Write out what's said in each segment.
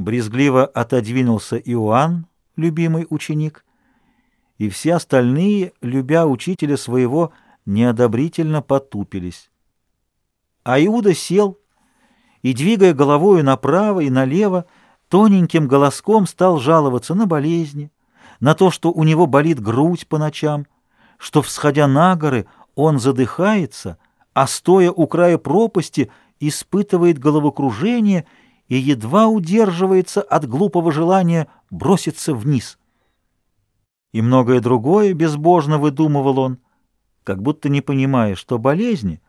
Брезгливо отодвинулся Иоанн, любимый ученик, и все остальные, любя учителя своего, неодобрительно потупились. А Иуда сел и, двигая головою направо и налево, тоненьким голоском стал жаловаться на болезни, на то, что у него болит грудь по ночам, что, всходя на горы, он задыхается, а, стоя у края пропасти, испытывает головокружение и едва удерживается от глупого желания броситься вниз. И многое другое безбожно выдумывал он, как будто не понимая, что болезни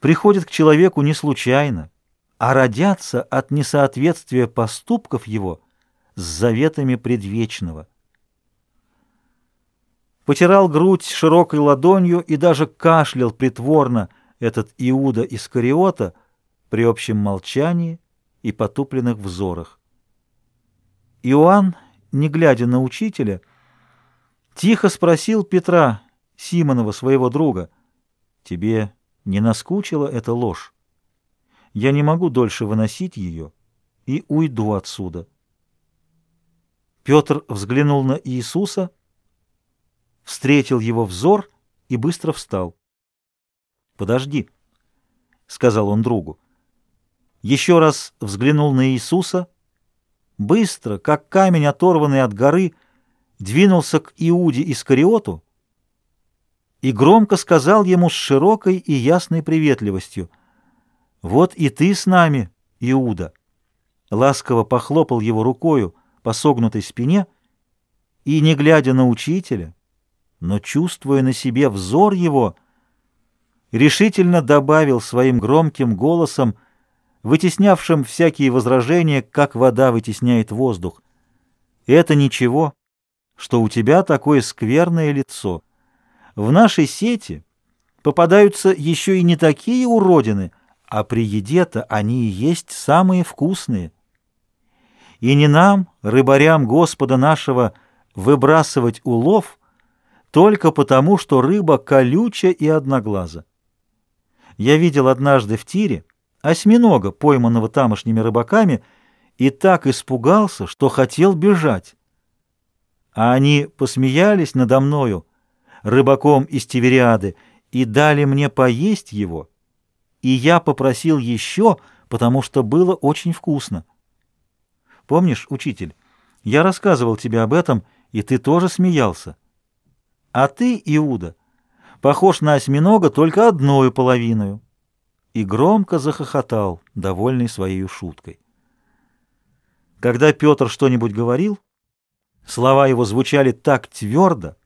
приходят к человеку не случайно, а родятся от несоответствия поступков его с заветами предвечного. Потирал грудь широкой ладонью и даже кашлял притворно этот Иуда Искариота при общем молчании и потупленных взорах. Иоанн, не глядя на учителя, тихо спросил Петра, Симонова, своего друга, «Тебе не наскучила эта ложь? Я не могу дольше выносить ее и уйду отсюда». Петр взглянул на Иисуса, встретил его взор и быстро встал. «Подожди», — сказал он другу. Еще раз взглянул на Иисуса, быстро, как камень, оторванный от горы, двинулся к Иуде Искариоту и громко сказал ему с широкой и ясной приветливостью, «Вот и ты с нами, Иуда!» Ласково похлопал его рукою по согнутой спине и, не глядя на учителя, но чувствуя на себе взор его, решительно добавил своим громким голосом, вытеснявшим всякие возражения, как вода вытесняет воздух. «Это ничего, что у тебя такое скверное лицо. В нашей сети попадаются еще и не такие уродины, а при еде-то они и есть самые вкусные. И не нам, рыбарям Господа нашего, выбрасывать улов — только потому, что рыба колюча и одноглаза. Я видел однажды в тире осьминога, пойманного тамошними рыбаками, и так испугался, что хотел бежать. А они посмеялись надо мною, рыбаком из Тивериады, и дали мне поесть его, и я попросил еще, потому что было очень вкусно. Помнишь, учитель, я рассказывал тебе об этом, и ты тоже смеялся. А ты, Иуда, похож на осьминога только одной половиной. И громко захохотал, довольный своей шуткой. Когда Петр что-нибудь говорил, слова его звучали так твердо,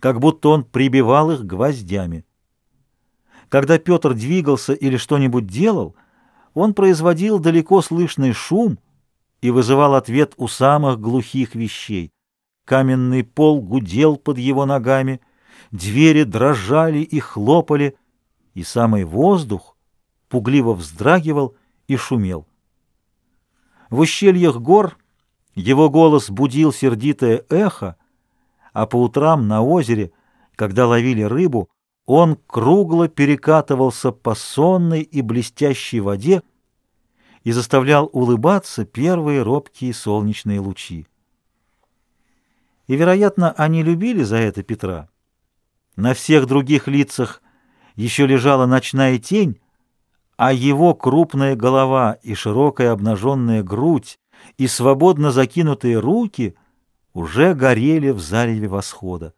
как будто он прибивал их гвоздями. Когда Петр двигался или что-нибудь делал, он производил далеко слышный шум и вызывал ответ у самых глухих вещей. Каменный пол гудел под его ногами, двери дрожали и хлопали, и самый воздух пугливо вздрагивал и шумел. В ущельях гор его голос будил сердитое эхо, а по утрам на озере, когда ловили рыбу, он кругло перекатывался по сонной и блестящей воде и заставлял улыбаться первые робкие солнечные лучи. И, вероятно, они любили за это Петра. На всех других лицах еще лежала ночная тень, а его крупная голова и широкая обнаженная грудь и свободно закинутые руки уже горели в зареве восхода.